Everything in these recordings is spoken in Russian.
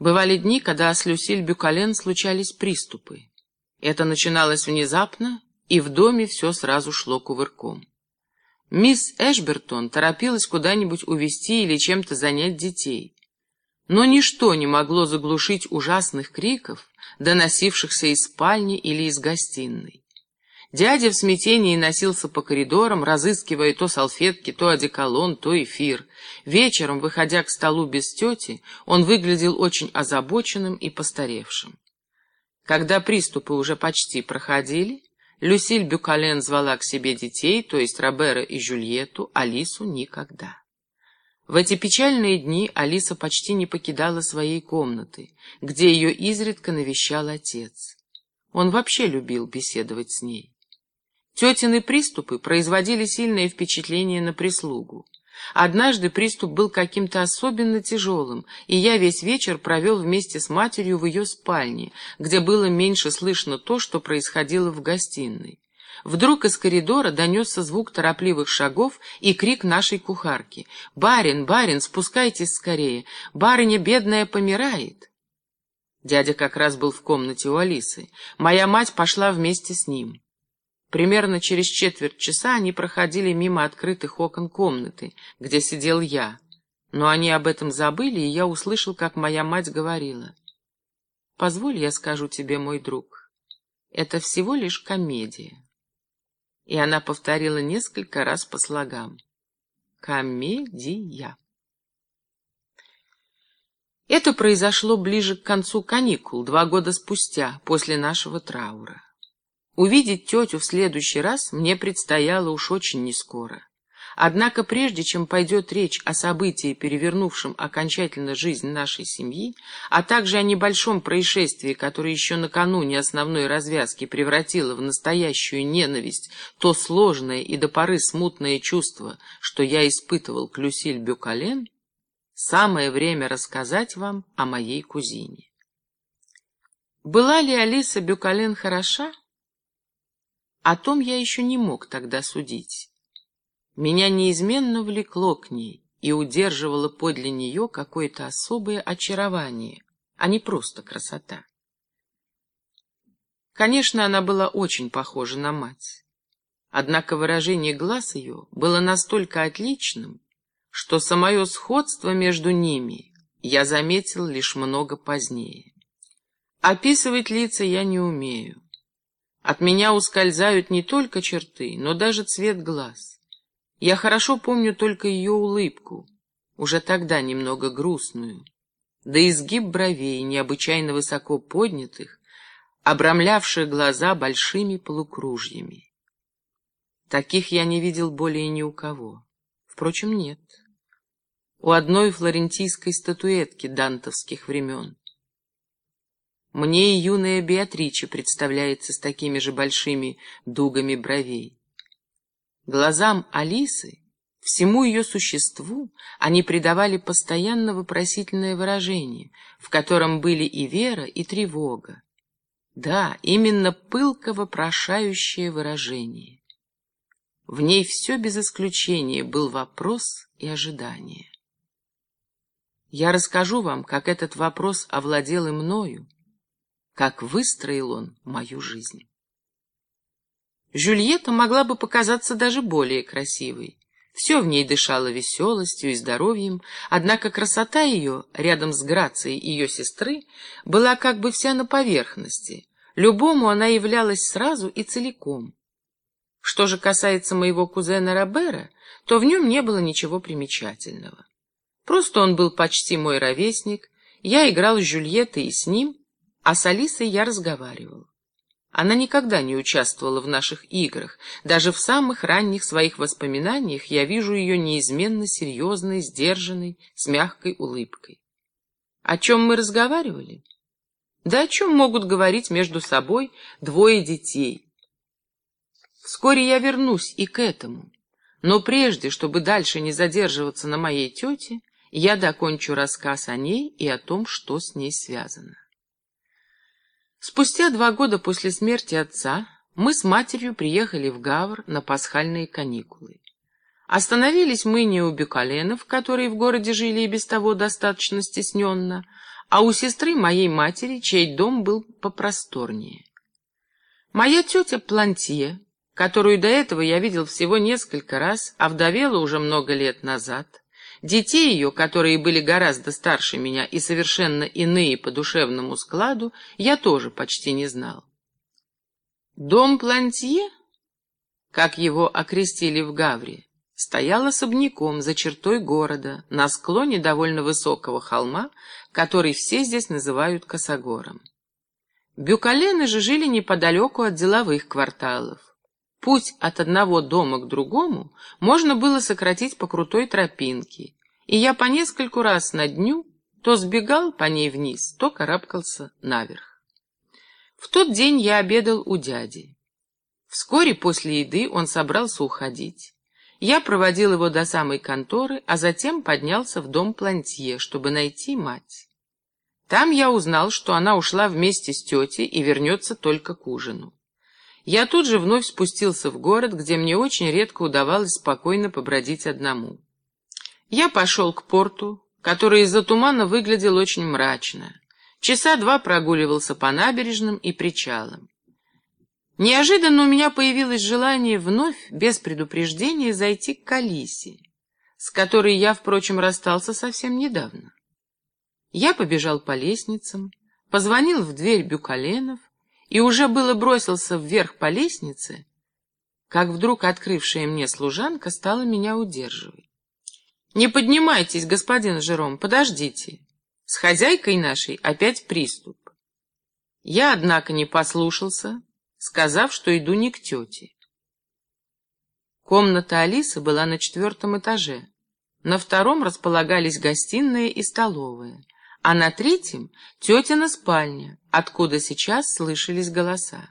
Бывали дни, когда с Люсиль Бюкален случались приступы. Это начиналось внезапно, и в доме все сразу шло кувырком. Мисс Эшбертон торопилась куда-нибудь увезти или чем-то занять детей. Но ничто не могло заглушить ужасных криков, доносившихся из спальни или из гостиной. Дядя в смятении носился по коридорам, разыскивая то салфетки, то одеколон, то эфир. Вечером, выходя к столу без тети, он выглядел очень озабоченным и постаревшим. Когда приступы уже почти проходили, Люсиль Бюкален звала к себе детей, то есть Робера и Жюльету, Алису никогда. В эти печальные дни Алиса почти не покидала своей комнаты, где ее изредка навещал отец. Он вообще любил беседовать с ней. Тетины приступы производили сильное впечатление на прислугу. Однажды приступ был каким-то особенно тяжелым, и я весь вечер провел вместе с матерью в ее спальне, где было меньше слышно то, что происходило в гостиной. Вдруг из коридора донесся звук торопливых шагов и крик нашей кухарки. «Барин, барин, спускайтесь скорее! Барыня бедная помирает!» Дядя как раз был в комнате у Алисы. Моя мать пошла вместе с ним. Примерно через четверть часа они проходили мимо открытых окон комнаты, где сидел я. Но они об этом забыли, и я услышал, как моя мать говорила. «Позволь, я скажу тебе, мой друг, это всего лишь комедия». И она повторила несколько раз по слогам. «Комедия». Это произошло ближе к концу каникул, два года спустя, после нашего траура. Увидеть тетю в следующий раз мне предстояло уж очень нескоро. Однако прежде чем пойдет речь о событии, перевернувшем окончательно жизнь нашей семьи, а также о небольшом происшествии, которое еще накануне основной развязки превратило в настоящую ненависть то сложное и до поры смутное чувство, что я испытывал к Люсиль Бюкален, самое время рассказать вам о моей кузине. Была ли Алиса Бюкален хороша? О том я еще не мог тогда судить. Меня неизменно влекло к ней и удерживало подле нее какое-то особое очарование, а не просто красота. Конечно, она была очень похожа на мать. Однако выражение глаз ее было настолько отличным, что самое сходство между ними я заметил лишь много позднее. Описывать лица я не умею. От меня ускользают не только черты, но даже цвет глаз. Я хорошо помню только ее улыбку, уже тогда немного грустную, да изгиб бровей, необычайно высоко поднятых, обрамлявших глаза большими полукружьями. Таких я не видел более ни у кого. Впрочем, нет. У одной флорентийской статуэтки дантовских времен. Мне и юная Беатрича представляется с такими же большими дугами бровей. Глазам Алисы, всему ее существу, они придавали постоянно вопросительное выражение, в котором были и вера, и тревога. Да, именно пылко вопрошающее выражение. В ней все без исключения был вопрос и ожидание. Я расскажу вам, как этот вопрос овладел и мною, как выстроил он мою жизнь. Жюльетта могла бы показаться даже более красивой. Все в ней дышало веселостью и здоровьем, однако красота ее, рядом с грацией ее сестры, была как бы вся на поверхности. Любому она являлась сразу и целиком. Что же касается моего кузена Робера, то в нем не было ничего примечательного. Просто он был почти мой ровесник, я играл с Жюльеттой и с ним, а с Алисой я разговаривал. Она никогда не участвовала в наших играх. Даже в самых ранних своих воспоминаниях я вижу ее неизменно серьезной, сдержанной, с мягкой улыбкой. О чем мы разговаривали? Да о чем могут говорить между собой двое детей? Вскоре я вернусь и к этому. Но прежде, чтобы дальше не задерживаться на моей тете, я докончу рассказ о ней и о том, что с ней связано. Спустя два года после смерти отца мы с матерью приехали в Гавр на пасхальные каникулы. Остановились мы не у Бюкаленов, которые в городе жили и без того достаточно стесненно, а у сестры моей матери, чей дом был попросторнее. Моя тетя Плантье, которую до этого я видел всего несколько раз, а вдовела уже много лет назад, детей ее, которые были гораздо старше меня и совершенно иные по душевному складу, я тоже почти не знал. Дом Плантье, как его окрестили в Гавре, стоял особняком за чертой города, на склоне довольно высокого холма, который все здесь называют Косогором. Бюкалены же жили неподалеку от деловых кварталов. Путь от одного дома к другому можно было сократить по крутой тропинке, и я по нескольку раз на дню то сбегал по ней вниз, то карабкался наверх. В тот день я обедал у дяди. Вскоре после еды он собрался уходить. Я проводил его до самой конторы, а затем поднялся в дом Плантье, чтобы найти мать. Там я узнал, что она ушла вместе с тетей и вернется только к ужину. Я тут же вновь спустился в город, где мне очень редко удавалось спокойно побродить одному. Я пошел к порту, который из-за тумана выглядел очень мрачно. Часа два прогуливался по набережным и причалам. Неожиданно у меня появилось желание вновь, без предупреждения, зайти к Калисе, с которой я, впрочем, расстался совсем недавно. Я побежал по лестницам, позвонил в дверь Бюкаленов и уже было бросился вверх по лестнице, как вдруг открывшая мне служанка стала меня удерживать. «Не поднимайтесь, господин Жером, подождите. С хозяйкой нашей опять приступ». Я, однако, не послушался, сказав, что иду не к тете. Комната Алисы была на четвертом этаже. На втором располагались гостиная и столовая, а на третьем — тетина спальня, откуда сейчас слышались голоса.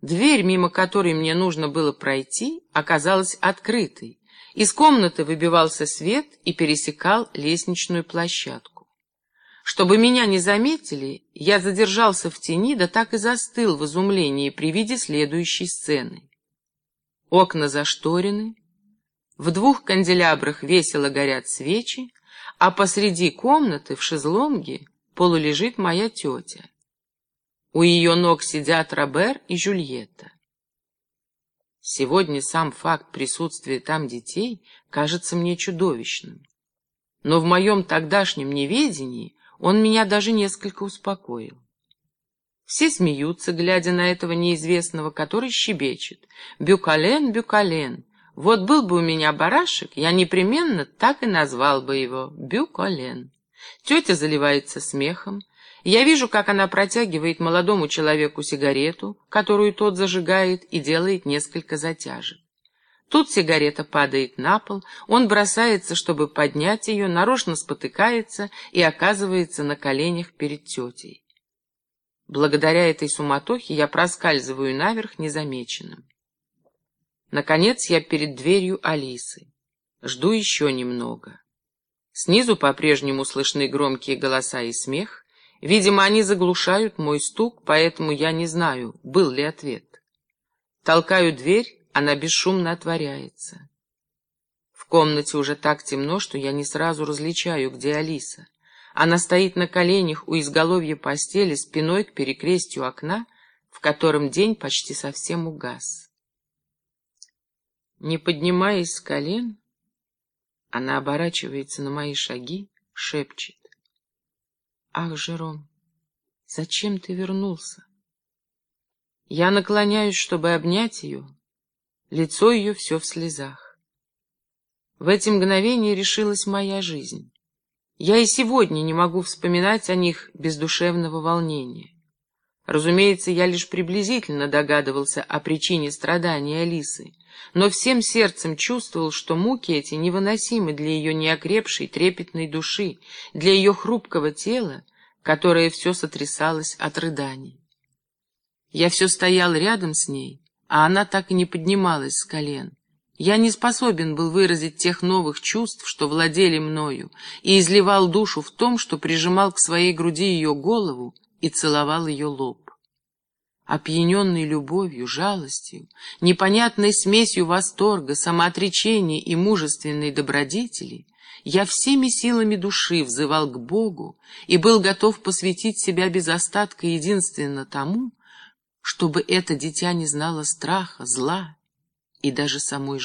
Дверь, мимо которой мне нужно было пройти, оказалась открытой. Из комнаты выбивался свет и пересекал лестничную площадку. Чтобы меня не заметили, я задержался в тени, да так и застыл в изумлении при виде следующей сцены. Окна зашторены, в двух канделябрах весело горят свечи, а посреди комнаты в шезлонге полулежит моя тетя. У ее ног сидят Робер и Жюльетта. Сегодня сам факт присутствия там детей кажется мне чудовищным. Но в моем тогдашнем неведении он меня даже несколько успокоил. Все смеются, глядя на этого неизвестного, который щебечет. «Бюкален, Бюкален! Вот был бы у меня барашек, я непременно так и назвал бы его Бюкален». Тетя заливается смехом. Я вижу, как она протягивает молодому человеку сигарету, которую тот зажигает, и делает несколько затяжек. Тут сигарета падает на пол, он бросается, чтобы поднять ее, нарочно спотыкается и оказывается на коленях перед тетей. Благодаря этой суматохе я проскальзываю наверх незамеченным. Наконец я перед дверью Алисы. Жду еще немного. Снизу по-прежнему слышны громкие голоса и смех. Видимо, они заглушают мой стук, поэтому я не знаю, был ли ответ. Толкаю дверь она бесшумно отворяется. В комнате уже так темно, что я не сразу различаю, где Алиса. Она стоит на коленях у изголовья постели, спиной к перекрестью окна, в котором день почти совсем угас. Не поднимаясь с колен, она оборачивается на мои шаги, шепчет. «Ах, Жером, зачем ты вернулся?» Я наклоняюсь, чтобы обнять ее, Лицо ее все в слезах. В эти мгновения решилась моя жизнь. Я и сегодня не могу вспоминать о них без душевного волнения. Разумеется, я лишь приблизительно догадывался о причине страдания Алисы, но всем сердцем чувствовал, что муки эти невыносимы для ее неокрепшей трепетной души, для ее хрупкого тела, которое все сотрясалось от рыданий. Я все стоял рядом с ней, а она так и не поднималась с колен. Я не способен был выразить тех новых чувств, что владели мною, и изливал душу в том, что прижимал к своей груди ее голову и целовал ее лоб. Опьяненный любовью, жалостью, непонятной смесью восторга, самоотречения и мужественной добродетели, я всеми силами души взывал к Богу и был готов посвятить себя без остатка единственно тому, чтобы это дитя не знало страха, зла и даже самой